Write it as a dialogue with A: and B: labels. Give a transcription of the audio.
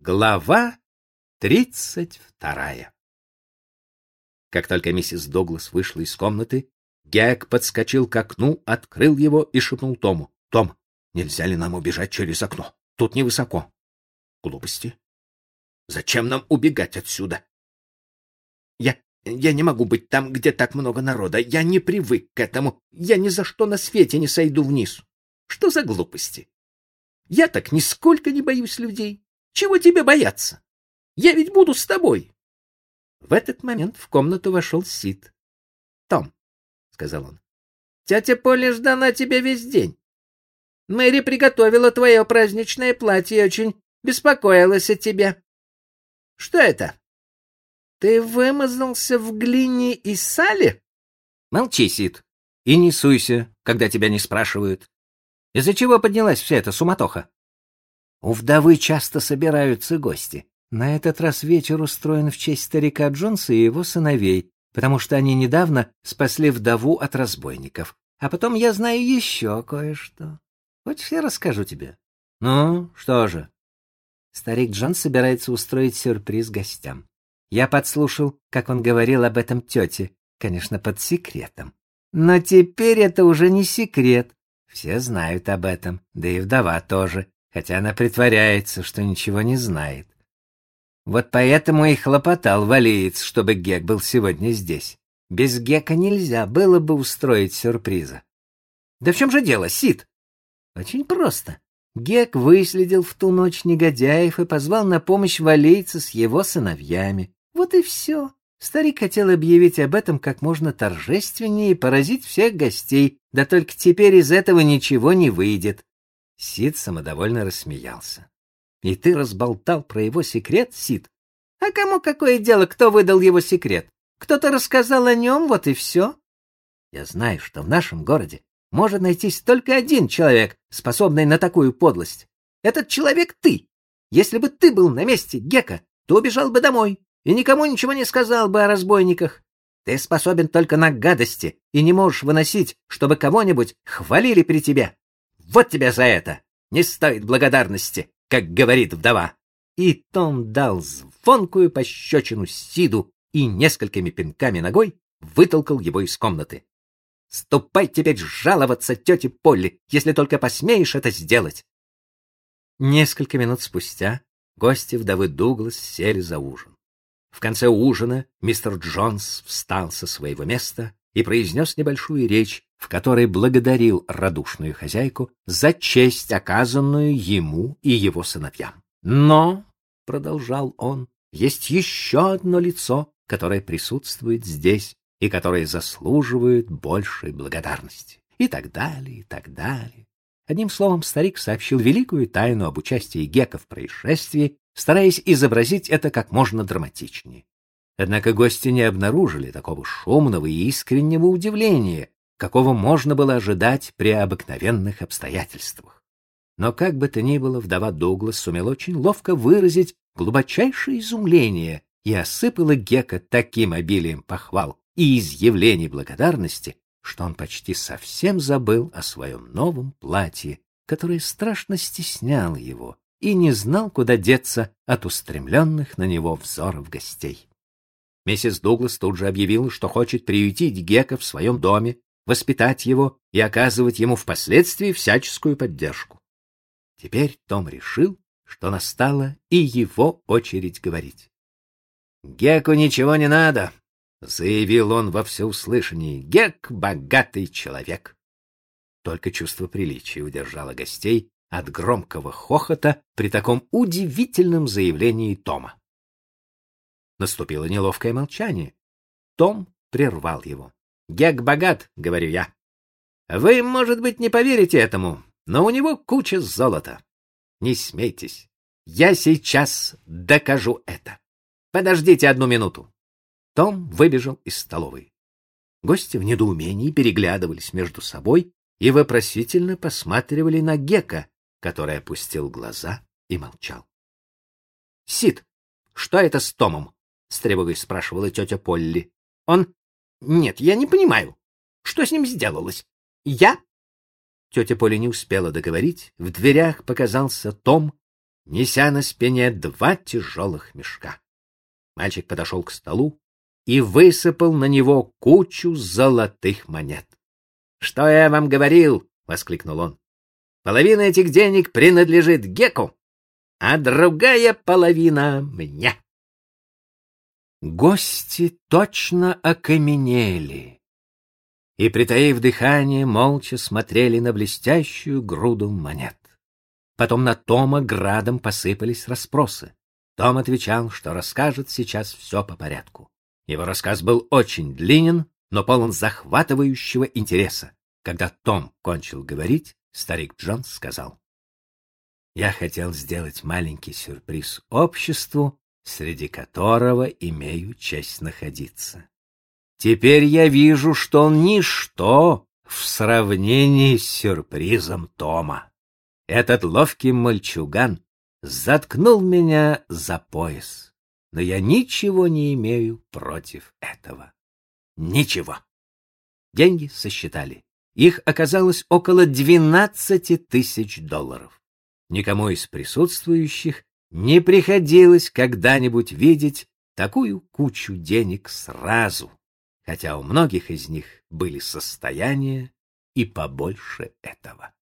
A: Глава тридцать вторая Как только миссис Доглас вышла из комнаты, Гэг подскочил к окну, открыл его и шепнул Тому. — Том, нельзя ли нам убежать через окно? Тут невысоко. — Глупости. Зачем нам убегать отсюда? — Я... я не могу быть там, где так много народа. Я не привык к этому. Я ни за что на свете не сойду вниз. Что за глупости? Я так нисколько не боюсь людей. Чего тебе бояться? Я ведь буду с тобой. В этот момент в комнату вошел Сид. — Том, — сказал он, — тетя Поля ждала тебя весь день. Мэри приготовила твое праздничное платье и очень беспокоилась о тебе. — Что это? Ты вымазался в глине и сале? — Молчи, Сид, и не суйся, когда тебя не спрашивают. Из-за чего поднялась вся эта суматоха? У вдовы часто собираются гости. На этот раз вечер устроен в честь старика Джонса и его сыновей, потому что они недавно спасли вдову от разбойников. А потом я знаю еще кое-что. Хочешь, я расскажу тебе? Ну, что же? Старик Джонс собирается устроить сюрприз гостям. Я подслушал, как он говорил об этом тете, конечно, под секретом. Но теперь это уже не секрет. Все знают об этом, да и вдова тоже хотя она притворяется, что ничего не знает. Вот поэтому и хлопотал валиец, чтобы Гек был сегодня здесь. Без Гека нельзя было бы устроить сюрприза. Да в чем же дело, Сид? Очень просто. Гек выследил в ту ночь негодяев и позвал на помощь валейца с его сыновьями. Вот и все. Старик хотел объявить об этом как можно торжественнее и поразить всех гостей, да только теперь из этого ничего не выйдет. Сид самодовольно рассмеялся. И ты разболтал про его секрет, Сид? А кому какое дело, кто выдал его секрет? Кто-то рассказал о нем, вот и все. Я знаю, что в нашем городе может найтись только один человек, способный на такую подлость. Этот человек ты. Если бы ты был на месте Гека, то убежал бы домой и никому ничего не сказал бы о разбойниках. Ты способен только на гадости и не можешь выносить, чтобы кого-нибудь хвалили при тебе. Вот тебе за это! Не стоит благодарности, как говорит вдова. И Том дал звонкую пощечину Сиду и несколькими пинками ногой вытолкал его из комнаты. Ступай теперь жаловаться тете Полли, если только посмеешь это сделать. Несколько минут спустя гости вдовы Дуглас сели за ужин. В конце ужина мистер Джонс встал со своего места и произнес небольшую речь, в которой благодарил радушную хозяйку за честь, оказанную ему и его сыновьям. Но, — продолжал он, — есть еще одно лицо, которое присутствует здесь и которое заслуживает большей благодарности. И так далее, и так далее. Одним словом, старик сообщил великую тайну об участии Гека в происшествии, стараясь изобразить это как можно драматичнее. Однако гости не обнаружили такого шумного и искреннего удивления, какого можно было ожидать при обыкновенных обстоятельствах. Но как бы то ни было, вдова Дуглас сумела очень ловко выразить глубочайшее изумление и осыпала Гека таким обилием похвал и изъявлений благодарности, что он почти совсем забыл о своем новом платье, которое страшно стесняло его, и не знал, куда деться от устремленных на него взоров гостей. Миссис Дуглас тут же объявила, что хочет приютить Гека в своем доме, воспитать его и оказывать ему впоследствии всяческую поддержку. Теперь Том решил, что настала и его очередь говорить. «Геку ничего не надо», — заявил он во всеуслышание. «Гек — богатый человек». Только чувство приличия удержало гостей от громкого хохота при таком удивительном заявлении Тома. Наступило неловкое молчание. Том прервал его. «Гек богат», — говорю я. «Вы, может быть, не поверите этому, но у него куча золота. Не смейтесь. Я сейчас докажу это. Подождите одну минуту». Том выбежал из столовой. Гости в недоумении переглядывались между собой и вопросительно посматривали на Гека, который опустил глаза и молчал. — Сид, что это с Томом? — с тревогой спрашивала тетя Полли. — Он... Нет, я не понимаю. Что с ним сделалось? Я? Тетя Поля не успела договорить. В дверях показался Том, неся на спине два тяжелых мешка. Мальчик подошел к столу и высыпал на него кучу золотых монет. — Что я вам говорил? — воскликнул он. — Половина этих денег принадлежит Геку, а другая половина мне. Гости точно окаменели и, притаив дыхание, молча смотрели на блестящую груду монет. Потом на Тома градом посыпались расспросы. Том отвечал, что расскажет сейчас все по порядку. Его рассказ был очень длинен, но полон захватывающего интереса. Когда Том кончил говорить, старик Джон сказал: "Я хотел сделать маленький сюрприз обществу, среди которого имею честь находиться. Теперь я вижу, что он ничто в сравнении с сюрпризом Тома. Этот ловкий мальчуган заткнул меня за пояс, но я ничего не имею против этого. Ничего. Деньги сосчитали. Их оказалось около двенадцати тысяч долларов. Никому из присутствующих не приходилось когда-нибудь видеть такую кучу денег сразу хотя у многих из них были состояния и побольше этого.